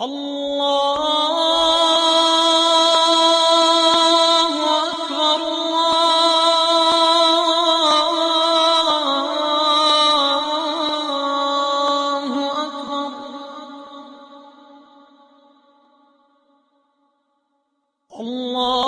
الله أكبر الله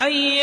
حي